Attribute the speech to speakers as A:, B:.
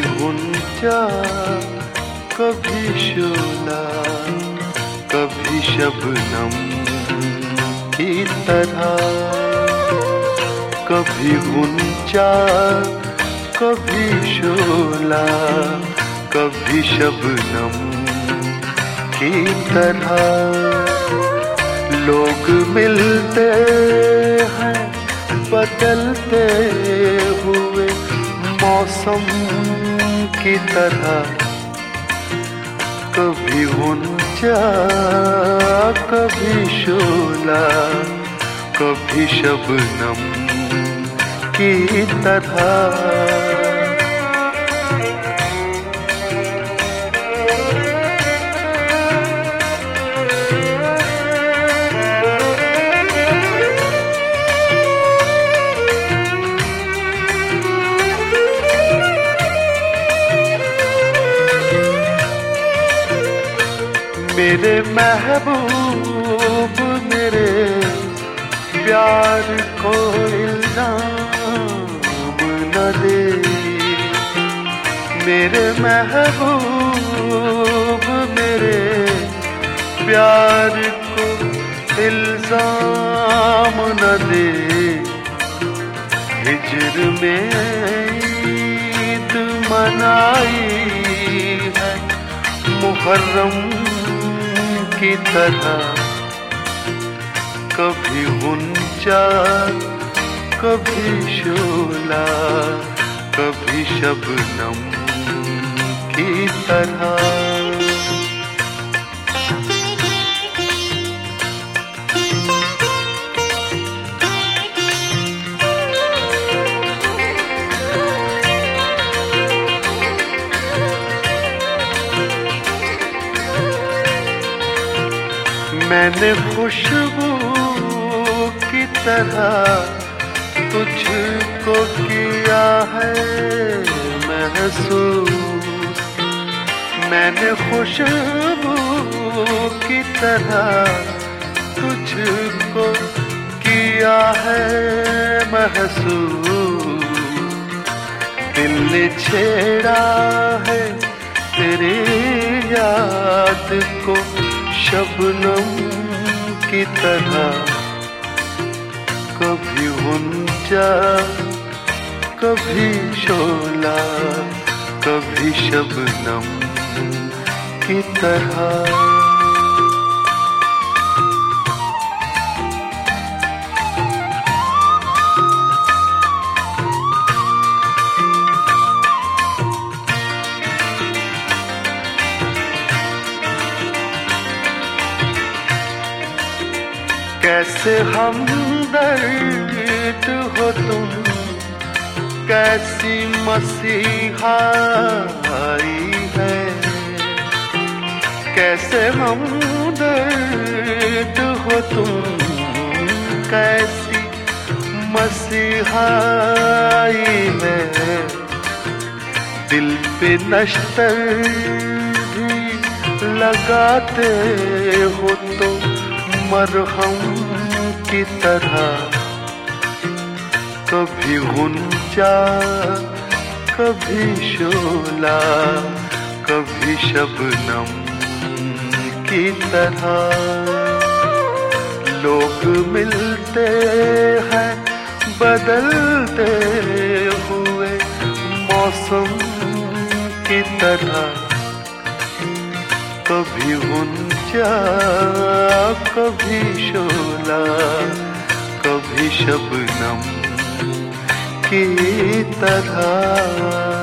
A: गुंजा, कभी शोला, कभी शबनम की तरह। कभी गुंजा, कभी शोला, कभी शबनम की तरह। लोग मिलते हैं, बदलते हुए। मौसम की तरह कभी ऊँचा कभी शोला कभी शबनम की तरह। मेरे महबूब, मेरे प्यार को इल्ज़ाम न दे। मेरे महबूब, मेरे प्यार को इल्ज़ाम न दे। हिजर में ईद मनाई है, मुहर्रम की तरह कभी ऊँचा कभी शोला कभी शबनम की तरह। मैंने खुशबू की तरह तुझको किया है महसूस। मैंने खुशबू की तरह तुझको किया है महसूस। दिल ने छेड़ा है तेरी याद को शबनम की तरह कभी ऊँचा कभी शोला कभी शबनम की तरह। कैसे हम दर्द हो तुम? कैसी मसीहाई है? कैसे हम दर्द हो तुम? कैसी मसीहाई है? दिल पे नश्तर भी लगाते हो तुम। तो मरहम की तरह कभी गुंजा कभी शोला, कभी शबनम की तरह। लोग मिलते हैं, बदलते हुए मौसम की तरह। कभी ऊँचा कभी शोला कभी शबनम की तरह।